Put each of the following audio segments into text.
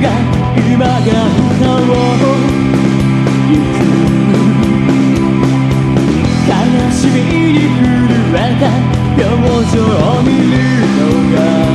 が今が顔を行く悲しみに震えた表情を見るのが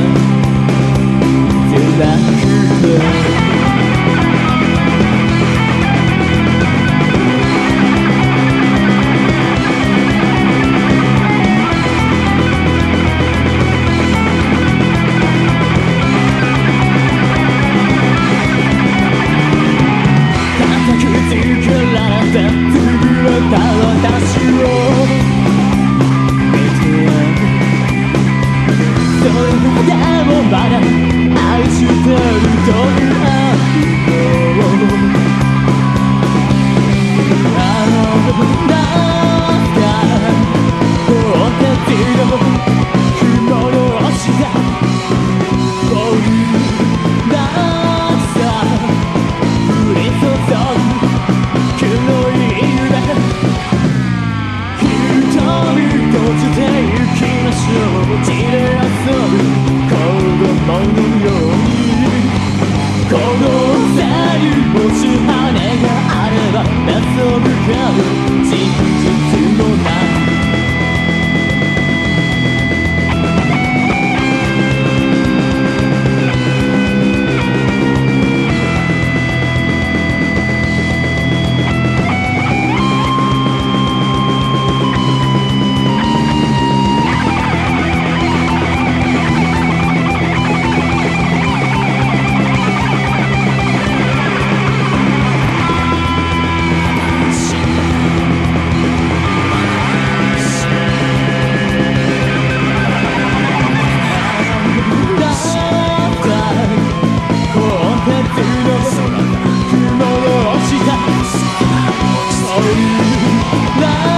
でもまだ愛してると。いう Love.